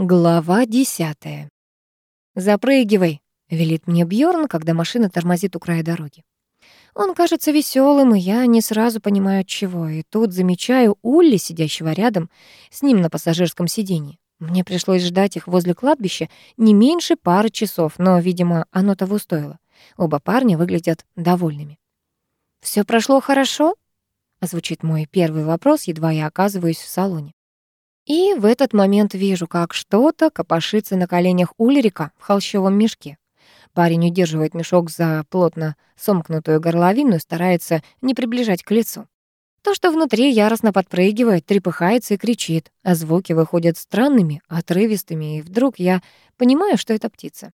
Глава десятая. «Запрыгивай», — велит мне Бьорн, когда машина тормозит у края дороги. Он кажется веселым, и я не сразу понимаю, от чего. И тут замечаю Улли, сидящего рядом с ним на пассажирском сиденье. Мне пришлось ждать их возле кладбища не меньше пары часов, но, видимо, оно того стоило. Оба парня выглядят довольными. Все прошло хорошо?» — звучит мой первый вопрос, едва я оказываюсь в салоне. И в этот момент вижу, как что-то копошится на коленях Ульрика в холщовом мешке. Парень удерживает мешок за плотно сомкнутую горловину и старается не приближать к лицу. То, что внутри яростно подпрыгивает, трепыхается и кричит, а звуки выходят странными, отрывистыми, и вдруг я понимаю, что это птица.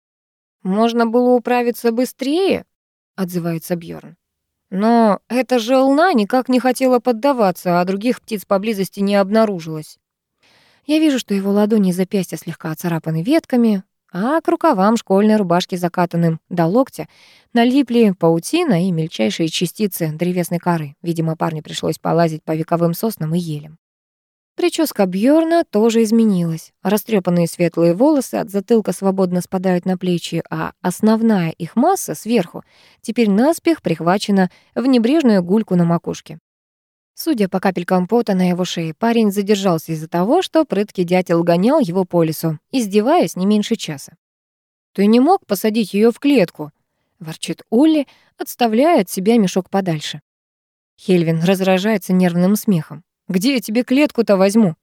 «Можно было управиться быстрее», — отзывается Бьорн. «Но эта же лна никак не хотела поддаваться, а других птиц поблизости не обнаружилось». Я вижу, что его ладони и запястья слегка оцарапаны ветками, а к рукавам школьной рубашки, закатанным до локтя, налипли паутина и мельчайшие частицы древесной коры. Видимо, парню пришлось полазить по вековым соснам и елям. Прическа Бьорна тоже изменилась. Растрепанные светлые волосы от затылка свободно спадают на плечи, а основная их масса сверху теперь наспех прихвачена в небрежную гульку на макушке. Судя по капелькам пота на его шее, парень задержался из-за того, что прыткий дятел гонял его по лесу, издеваясь не меньше часа. «Ты не мог посадить ее в клетку?» — ворчит Улли, отставляя от себя мешок подальше. Хельвин разражается нервным смехом. «Где я тебе клетку-то возьму?»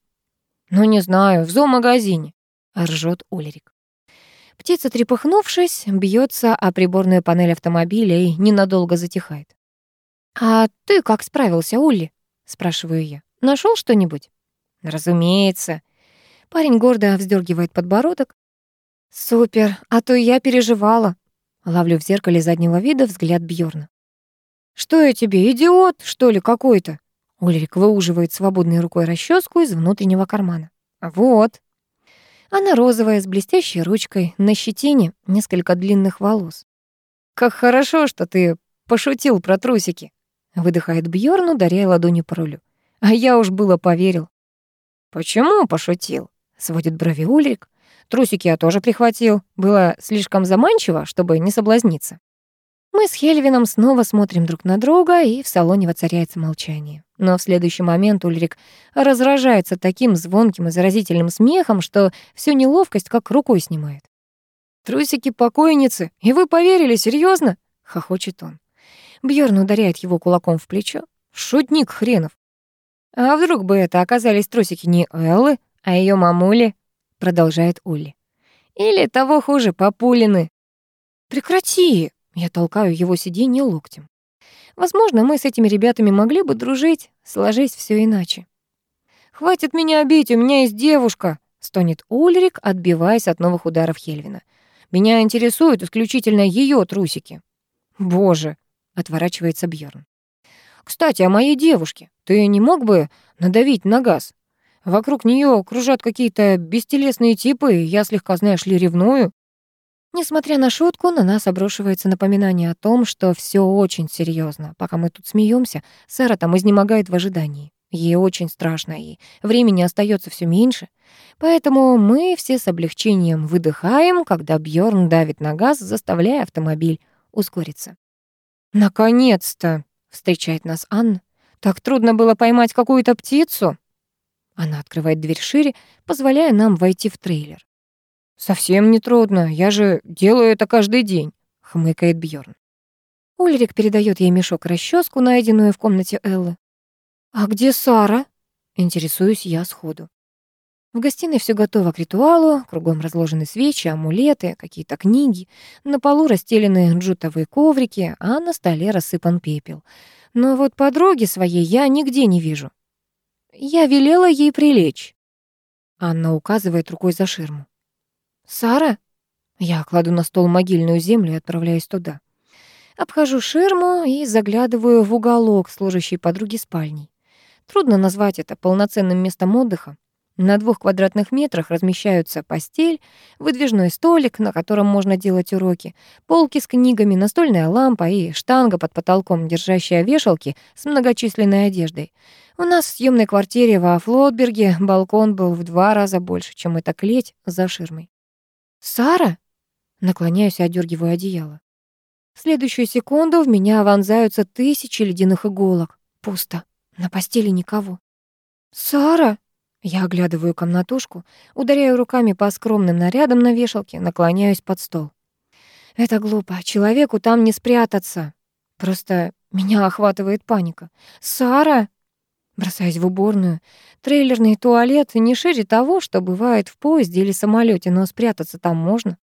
«Ну, не знаю, в зоомагазине», — ржет Ульрик. Птица, трепыхнувшись, бьется о приборную панель автомобиля и ненадолго затихает. «А ты как справился, Улли?» Спрашиваю я. Нашел что-нибудь? Разумеется. Парень гордо вздергивает подбородок. Супер, а то я переживала. Ловлю в зеркале заднего вида взгляд Бьорна. Что я тебе, идиот, что ли, какой-то? Ульрик выуживает свободной рукой расческу из внутреннего кармана. Вот. Она розовая, с блестящей ручкой, на щетине несколько длинных волос. Как хорошо, что ты пошутил про трусики. Выдыхает Бьорн, ударяя ладонью по рулю. А я уж было поверил. Почему пошутил? Сводит брови Ульрик. Трусики я тоже прихватил. Было слишком заманчиво, чтобы не соблазниться. Мы с Хельвином снова смотрим друг на друга, и в салоне воцаряется молчание. Но в следующий момент Ульрик разражается таким звонким и заразительным смехом, что всю неловкость как рукой снимает. «Трусики покойницы, и вы поверили, серьезно? хохочет он. Бьорн ударяет его кулаком в плечо. Шутник хренов. А вдруг бы это оказались трусики не Эллы, а ее мамули, продолжает Улли. Или того хуже, папулины. Прекрати! Я толкаю его сиденье локтем. Возможно, мы с этими ребятами могли бы дружить, сложись все иначе. «Хватит меня бить, у меня есть девушка», — стонет Ульрик, отбиваясь от новых ударов Хельвина. «Меня интересуют исключительно ее трусики». «Боже, Отворачивается Бьорн. Кстати, о моей девушке. Ты не мог бы надавить на газ? Вокруг нее кружат какие-то бестелесные типы, и я слегка, знаешь ли, ревную. Несмотря на шутку, на нас обрушивается напоминание о том, что все очень серьезно. Пока мы тут смеемся, Сэра там изнемогает в ожидании. Ей очень страшно, и времени остается все меньше. Поэтому мы все с облегчением выдыхаем, когда Бьорн давит на газ, заставляя автомобиль ускориться. «Наконец-то!» — встречает нас Анна. «Так трудно было поймать какую-то птицу!» Она открывает дверь шире, позволяя нам войти в трейлер. «Совсем не трудно, я же делаю это каждый день», — хмыкает Бьорн. Ульрик передает ей мешок расческу, найденную в комнате Эллы. «А где Сара?» — интересуюсь я сходу. В гостиной все готово к ритуалу, кругом разложены свечи, амулеты, какие-то книги. На полу расстелены джутовые коврики, а на столе рассыпан пепел. Но вот подруги своей я нигде не вижу. Я велела ей прилечь. Анна указывает рукой за ширму. «Сара?» Я кладу на стол могильную землю и отправляюсь туда. Обхожу ширму и заглядываю в уголок служащей подруги спальней. Трудно назвать это полноценным местом отдыха. На двух квадратных метрах размещаются постель, выдвижной столик, на котором можно делать уроки, полки с книгами, настольная лампа и штанга под потолком, держащая вешалки с многочисленной одеждой. У нас в съемной квартире во Флотберге балкон был в два раза больше, чем эта клеть за ширмой. «Сара?» Наклоняюсь и одергиваю одеяло. В следующую секунду в меня вонзаются тысячи ледяных иголок. Пусто. На постели никого. «Сара!» Я оглядываю комнатушку, ударяю руками по скромным нарядам на вешалке, наклоняюсь под стол. Это глупо, человеку там не спрятаться. Просто меня охватывает паника. «Сара!» Бросаюсь в уборную. Трейлерный туалет не шире того, что бывает в поезде или самолете, но спрятаться там можно.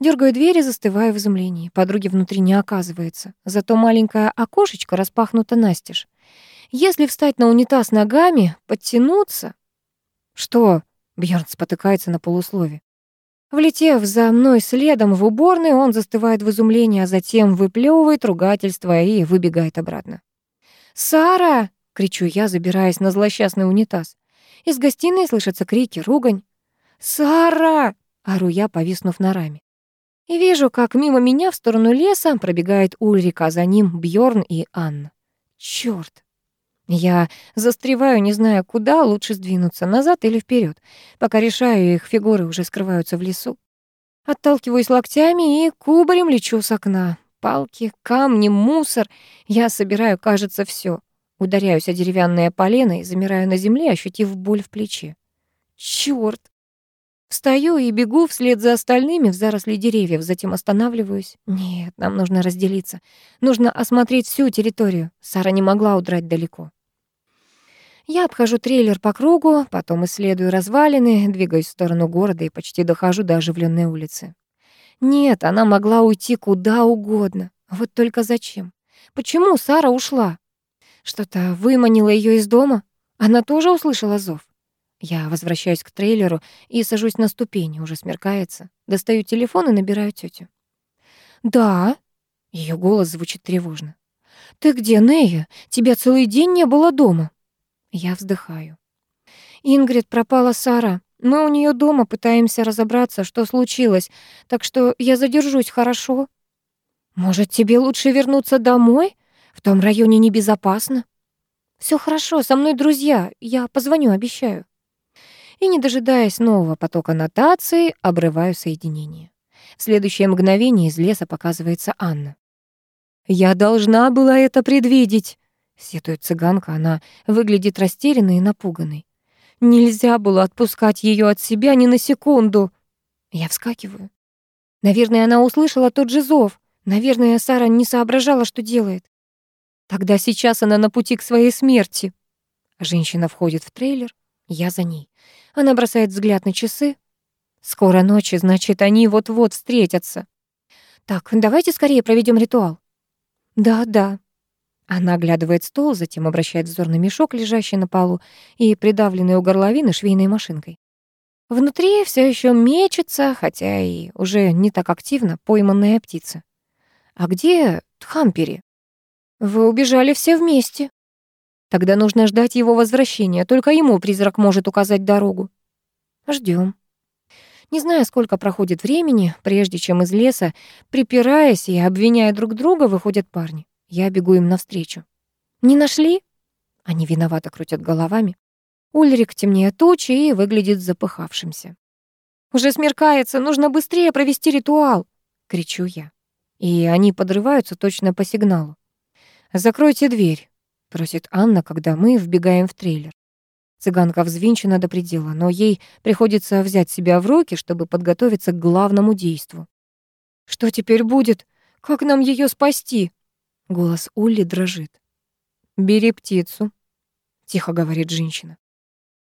Дёргаю дверь и застываю в изумлении. Подруги внутри не оказывается. Зато маленькое окошечко распахнуто настежь. Если встать на унитаз ногами, подтянуться... Что? Бьёрн спотыкается на полуслове. Влетев за мной следом в уборной, он застывает в изумлении, а затем выплевывает ругательство и выбегает обратно. «Сара!» — кричу я, забираясь на злосчастный унитаз. Из гостиной слышатся крики, ругань. «Сара!» — ору я, повиснув на раме. И вижу, как мимо меня в сторону леса пробегает Ульрика, а за ним Бьорн и Анна. Чёрт! Я застреваю, не зная, куда лучше сдвинуться, назад или вперед, пока решаю, их фигуры уже скрываются в лесу. Отталкиваюсь локтями и кубарем лечу с окна. Палки, камни, мусор. Я собираю, кажется, все. Ударяюсь о деревянное полено и замираю на земле, ощутив боль в плече. Чёрт! Встаю и бегу вслед за остальными в заросли деревьев, затем останавливаюсь. Нет, нам нужно разделиться. Нужно осмотреть всю территорию. Сара не могла удрать далеко. Я обхожу трейлер по кругу, потом исследую развалины, двигаюсь в сторону города и почти дохожу до оживленной улицы. Нет, она могла уйти куда угодно. Вот только зачем? Почему Сара ушла? Что-то выманило ее из дома? Она тоже услышала зов? Я возвращаюсь к трейлеру и сажусь на ступени, уже смеркается. Достаю телефон и набираю тетю. «Да», — ее голос звучит тревожно. «Ты где, Нея? Тебя целый день не было дома». Я вздыхаю. «Ингрид пропала Сара. Мы у нее дома пытаемся разобраться, что случилось, так что я задержусь, хорошо?» «Может, тебе лучше вернуться домой? В том районе небезопасно». Все хорошо, со мной друзья. Я позвоню, обещаю» и, не дожидаясь нового потока нотации, обрываю соединение. В следующее мгновение из леса показывается Анна. «Я должна была это предвидеть», — сетует цыганка, она выглядит растерянной и напуганной. «Нельзя было отпускать ее от себя ни на секунду». Я вскакиваю. Наверное, она услышала тот же зов. Наверное, Сара не соображала, что делает. Тогда сейчас она на пути к своей смерти. Женщина входит в трейлер, я за ней. Она бросает взгляд на часы. Скоро ночи, значит, они вот-вот встретятся. Так, давайте скорее проведем ритуал. Да, да. Она оглядывает стол, затем обращает взор на мешок, лежащий на полу, и придавленный у горловины швейной машинкой. Внутри все еще мечется, хотя и уже не так активно, пойманная птица. А где Тхампери? Вы убежали все вместе. Тогда нужно ждать его возвращения, только ему призрак может указать дорогу. Ждем. Не знаю, сколько проходит времени, прежде чем из леса, припираясь и обвиняя друг друга, выходят парни. Я бегу им навстречу. «Не нашли?» Они виновато крутят головами. Ульрик темнее тучи и выглядит запыхавшимся. «Уже смеркается, нужно быстрее провести ритуал!» — кричу я. И они подрываются точно по сигналу. «Закройте дверь!» Просит Анна, когда мы вбегаем в трейлер. Цыганка взвинчена до предела, но ей приходится взять себя в руки, чтобы подготовиться к главному действу. «Что теперь будет? Как нам ее спасти?» Голос Улли дрожит. «Бери птицу», — тихо говорит женщина.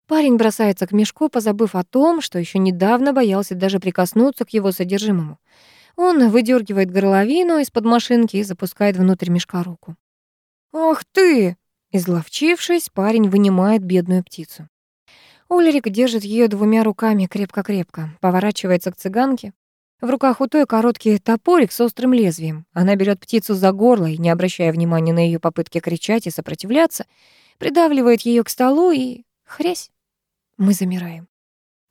Парень бросается к мешку, позабыв о том, что еще недавно боялся даже прикоснуться к его содержимому. Он выдергивает горловину из-под машинки и запускает внутрь мешка руку. «Ах ты!» Изловчившись, парень вынимает бедную птицу. Ульрик держит ее двумя руками крепко-крепко, поворачивается к цыганке. В руках у той короткий топорик с острым лезвием. Она берет птицу за горло и, не обращая внимания на ее попытки кричать и сопротивляться, придавливает ее к столу и... хрясь. Мы замираем.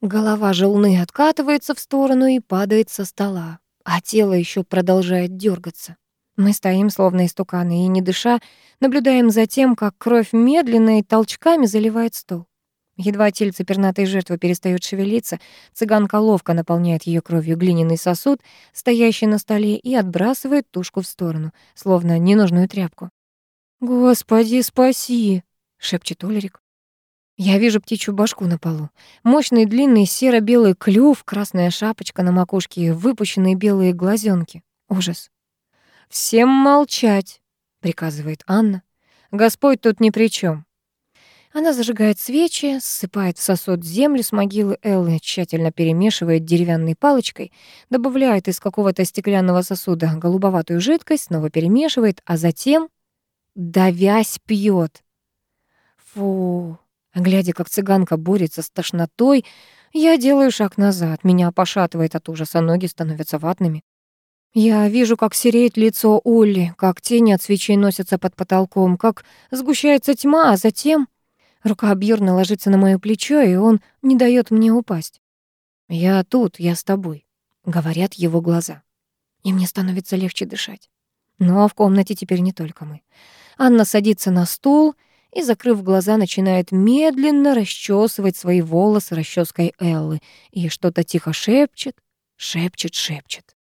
Голова желны откатывается в сторону и падает со стола, а тело еще продолжает дергаться. Мы стоим, словно истуканы, и, не дыша, наблюдаем за тем, как кровь медленно и толчками заливает стол. Едва тельце пернатой жертвы перестает шевелиться, цыганка ловко наполняет ее кровью глиняный сосуд, стоящий на столе, и отбрасывает тушку в сторону, словно ненужную тряпку. «Господи, спаси!» — шепчет Ульрик. Я вижу птичью башку на полу. Мощный длинный серо-белый клюв, красная шапочка на макушке и выпущенные белые глазенки. Ужас. «Всем молчать!» — приказывает Анна. «Господь тут ни при чем. Она зажигает свечи, ссыпает в сосуд землю с могилы Эллы, тщательно перемешивает деревянной палочкой, добавляет из какого-то стеклянного сосуда голубоватую жидкость, снова перемешивает, а затем, давясь, пьет. Фу, Глядя, как цыганка борется с тошнотой, я делаю шаг назад, меня пошатывает от ужаса, ноги становятся ватными. Я вижу, как сереет лицо Олли, как тени от свечей носятся под потолком, как сгущается тьма, а затем рука Бьорна ложится на моё плечо, и он не дает мне упасть. «Я тут, я с тобой», — говорят его глаза. И мне становится легче дышать. Но в комнате теперь не только мы. Анна садится на стул — и, закрыв глаза, начинает медленно расчесывать свои волосы расческой Эллы и что-то тихо шепчет, шепчет, шепчет.